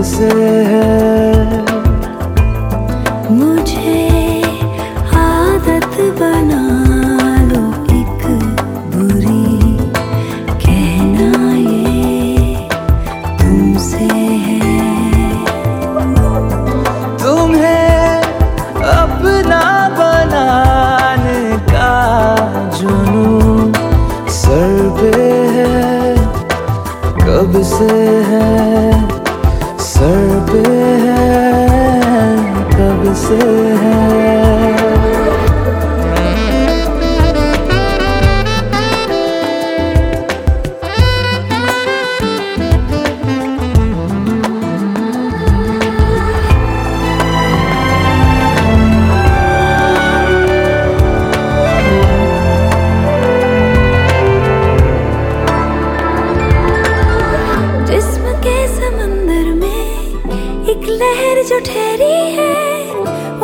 कब से है। मुझे के में एक लहर जो ठहरी है।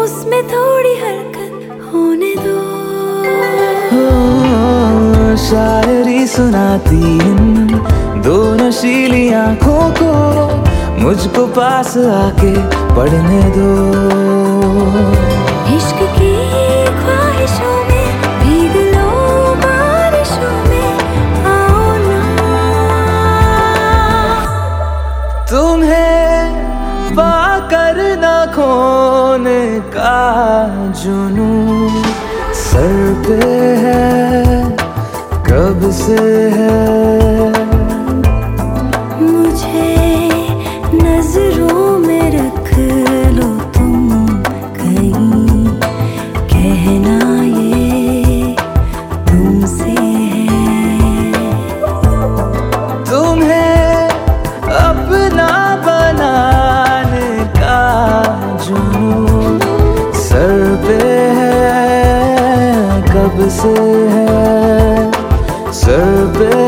उसमें थोड़ी हरकत होने दो। ओ, शायरी सुनाती इन दो नशीली आँखों को मुझको पास आके पढ़ने दो। इश्क की ख्वाहिशों में भीग लो बारिशों में आओ ना। तुम्हें पाकर न खोने का जुनून सर पे है कब से है? सर पे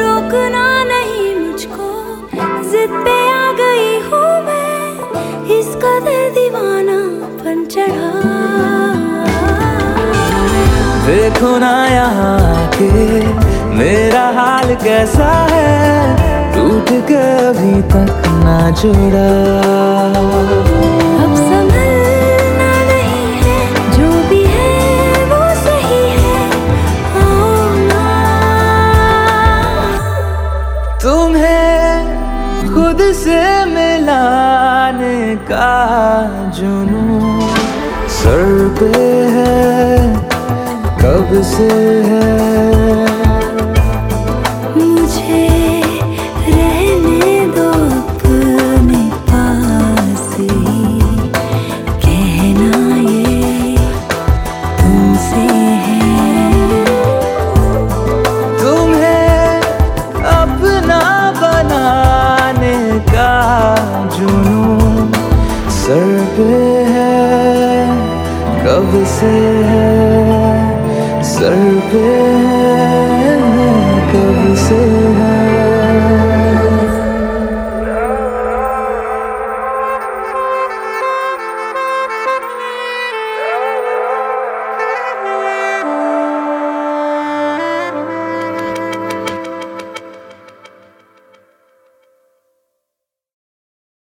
रोकना नहीं मुझको। आ गई हूँ मैं। इस कदर दीवाना बन चढ़ा। देखो ना यहाँ के मेरा हाल कैसा है। टूट के अभी तक ना जुड़ा। का जुनून सर पे है कब से है? मुझे रहने दो कहना ये है। सर पे है कब से है सर पे है।